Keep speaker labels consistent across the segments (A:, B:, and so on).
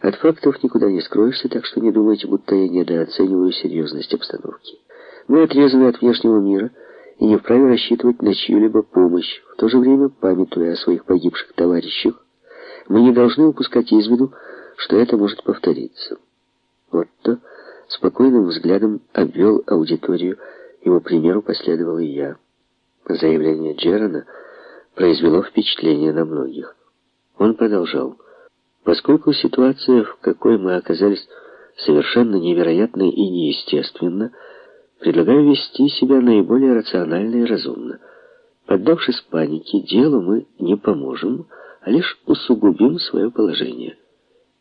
A: От фактов никуда не скроешься, так что не думайте, будто я недооцениваю серьезность обстановки. Мы отрезаны от внешнего мира и не вправе рассчитывать на чью-либо помощь. В то же время, памятуя о своих погибших товарищах, мы не должны упускать из виду, что это может повториться. Вот-то спокойным взглядом обвел аудиторию, его примеру последовал и я. Заявление Джерана произвело впечатление на многих. Он продолжал. Поскольку ситуация, в какой мы оказались, совершенно невероятной и неестественна, предлагаю вести себя наиболее рационально и разумно. Поддавшись панике, делу мы не поможем, а лишь усугубим свое положение.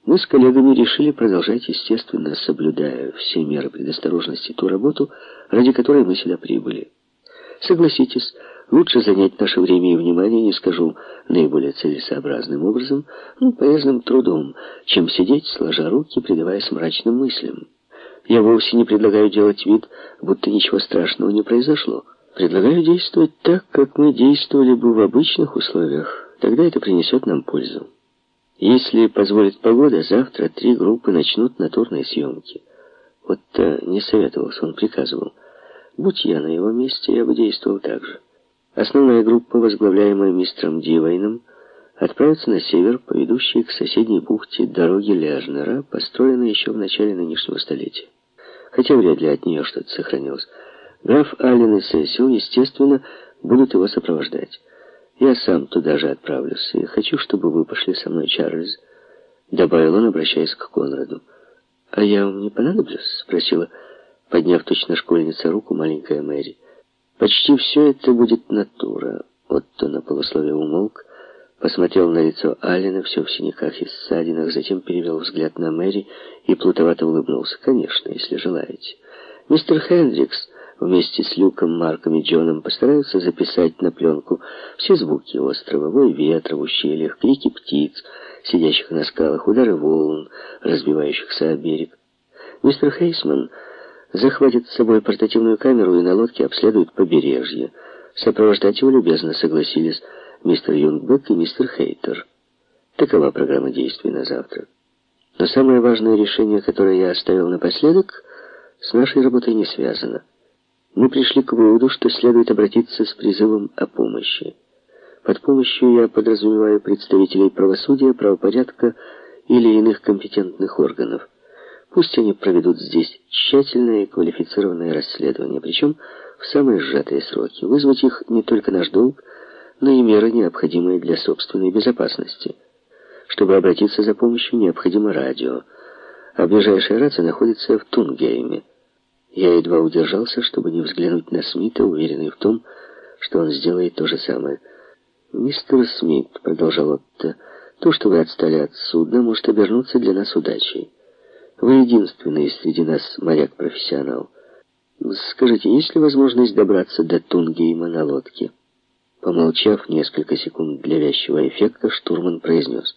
A: Мы с коллегами решили продолжать, естественно, соблюдая все меры предосторожности, ту работу, ради которой мы сюда прибыли. Согласитесь, лучше занять наше время и внимание, не скажу, наиболее целесообразным образом, ну, полезным трудом, чем сидеть, сложа руки, предаваясь мрачным мыслям. Я вовсе не предлагаю делать вид, будто ничего страшного не произошло. Предлагаю действовать так, как мы действовали бы в обычных условиях. Тогда это принесет нам пользу. Если позволит погода, завтра три группы начнут натурные съемки. Вот-то не советовался, он приказывал. Будь я на его месте, я бы действовал так же. Основная группа, возглавляемая мистером Дивайном, отправится на север по ведущей к соседней бухте дороге Ляжнера, построенной еще в начале нынешнего столетия. Хотя вряд ли от нее что-то сохранилось. Граф Аллен и Сесил, естественно, будут его сопровождать. Я сам туда же отправлюсь, и хочу, чтобы вы пошли со мной, Чарльз», — добавил он, обращаясь к Конраду. «А я вам не понадоблюсь?» — спросила, подняв точно школьница руку маленькая Мэри. «Почти все это будет натура». Отто на полусловие умолк, посмотрел на лицо Алина, все в синяках и ссадинах, затем перевел взгляд на Мэри и плутовато улыбнулся. «Конечно, если желаете. Мистер Хендрикс...» вместе с Люком, Марком и Джоном постараются записать на пленку все звуки острова, вой ветра в ущельях, крики птиц, сидящих на скалах, удары волн, разбивающихся о берег. Мистер Хейсман захватит с собой портативную камеру и на лодке обследует побережье. Сопровождать его любезно согласились мистер Юнгбек и мистер Хейтер. Такова программа действий на завтра. Но самое важное решение, которое я оставил напоследок, с нашей работой не связано мы пришли к выводу, что следует обратиться с призывом о помощи. Под помощью я подразумеваю представителей правосудия, правопорядка или иных компетентных органов. Пусть они проведут здесь тщательное и квалифицированное расследование, причем в самые сжатые сроки. Вызвать их не только наш долг, но и меры, необходимые для собственной безопасности. Чтобы обратиться за помощью, необходимо радио, а ближайшая рация находится в Тунгейме. Я едва удержался, чтобы не взглянуть на Смита, уверенный в том, что он сделает то же самое. «Мистер Смит», — продолжал Отто, — «то, что вы отстали от судна, может обернуться для нас удачей. Вы единственный среди нас моряк-профессионал. Скажите, есть ли возможность добраться до Тунгейма на лодке?» Помолчав несколько секунд для вязчего эффекта, штурман произнес.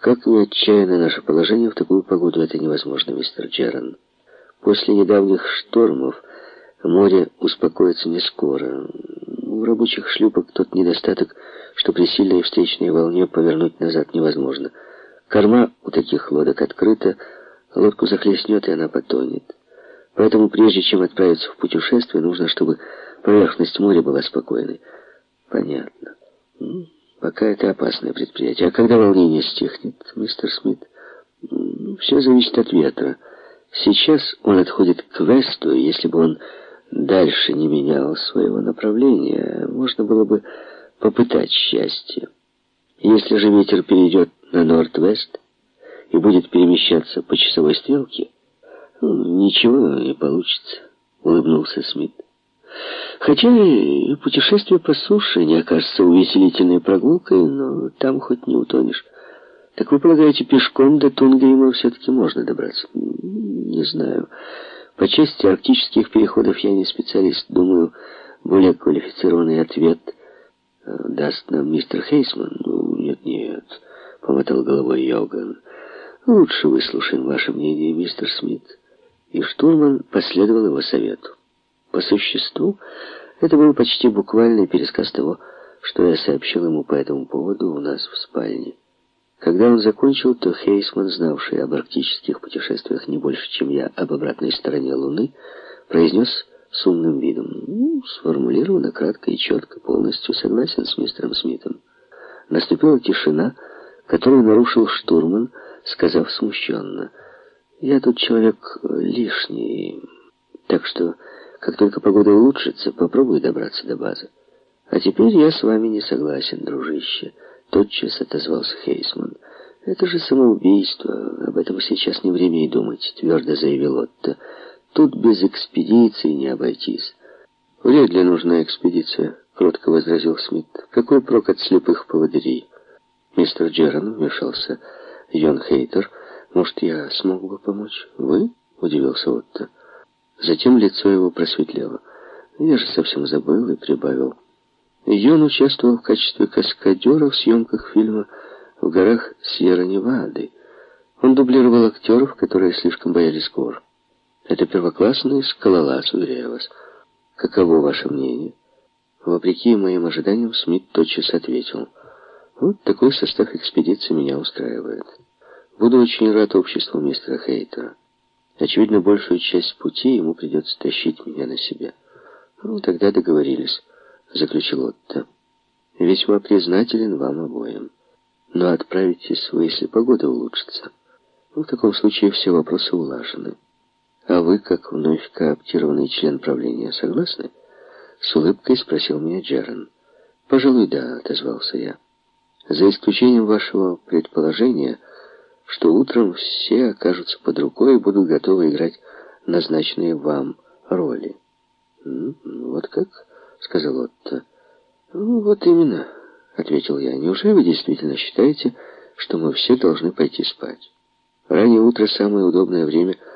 A: «Как ни отчаянно наше положение, в такую погоду это невозможно, мистер Джеран». После недавних штормов море успокоится не скоро. У рабочих шлюпок тот недостаток, что при сильной встречной волне повернуть назад невозможно. Корма у таких лодок открыта, лодку захлестнет, и она потонет. Поэтому прежде чем отправиться в путешествие, нужно, чтобы поверхность моря была спокойной. Понятно. Пока это опасное предприятие. А когда волнение стихнет, мистер Смит? Все зависит от ветра. Сейчас он отходит к весту, и если бы он дальше не менял своего направления, можно было бы попытать счастье. Если же ветер перейдет на норд-вест и будет перемещаться по часовой стрелке, ну, ничего не получится, улыбнулся Смит. Хотя и путешествие по суше не окажется увеселительной прогулкой, но там хоть не утонешь. Так вы полагаете, пешком до Тунгейма все-таки можно добраться? Не знаю. По части арктических переходов я не специалист. Думаю, более квалифицированный ответ э, даст нам мистер Хейсман. Ну, нет-нет, помотал головой Йоган. Лучше выслушаем ваше мнение, мистер Смит. И штурман последовал его совету. По существу, это был почти буквальный пересказ того, что я сообщил ему по этому поводу у нас в спальне. Когда он закончил, то Хейсман, знавший об арктических путешествиях не больше, чем я об обратной стороне Луны, произнес с умным видом. Ну, сформулировано кратко и четко, полностью согласен с мистером Смитом. Наступила тишина, которую нарушил штурман, сказав смущенно. «Я тут человек лишний, так что, как только погода улучшится, попробую добраться до базы. А теперь я с вами не согласен, дружище», — тотчас отозвался Хейсман. «Это же самоубийство, об этом сейчас не время и думать», — твердо заявил Отто. «Тут без экспедиции не обойтись». «Вряд ли нужна экспедиция», — кротко возразил Смит. «Какой прок от слепых поводырей?» «Мистер Джерон», — вмешался Йон Хейтер, — «может, я смог бы помочь?» «Вы?» — удивился Отто. Затем лицо его просветлело. Я же совсем забыл и прибавил. Йон участвовал в качестве каскадера в съемках фильма «В горах Сьерра-Невады». Он дублировал актеров, которые слишком боялись гор. Это первоклассный скалолаз, уверяю вас. Каково ваше мнение? Вопреки моим ожиданиям, Смит тотчас ответил. Вот такой состав экспедиции меня устраивает. Буду очень рад обществу мистера Хейтера. Очевидно, большую часть пути ему придется тащить меня на себя. Ну, тогда договорились, заключил Отто. Весьма признателен вам обоим. Но отправитесь вы, если погода улучшится. Ну, в таком случае все вопросы улажены. А вы, как вновь кооптированный член правления, согласны? С улыбкой спросил меня Джерон. «Пожалуй, да», — отозвался я. «За исключением вашего предположения, что утром все окажутся под рукой и будут готовы играть назначенные вам роли». «Ну, вот как?» — сказал Отто. «Ну, вот именно», — ответил я. «Неужели вы действительно считаете, что мы все должны пойти спать? Раннее утро — самое удобное время —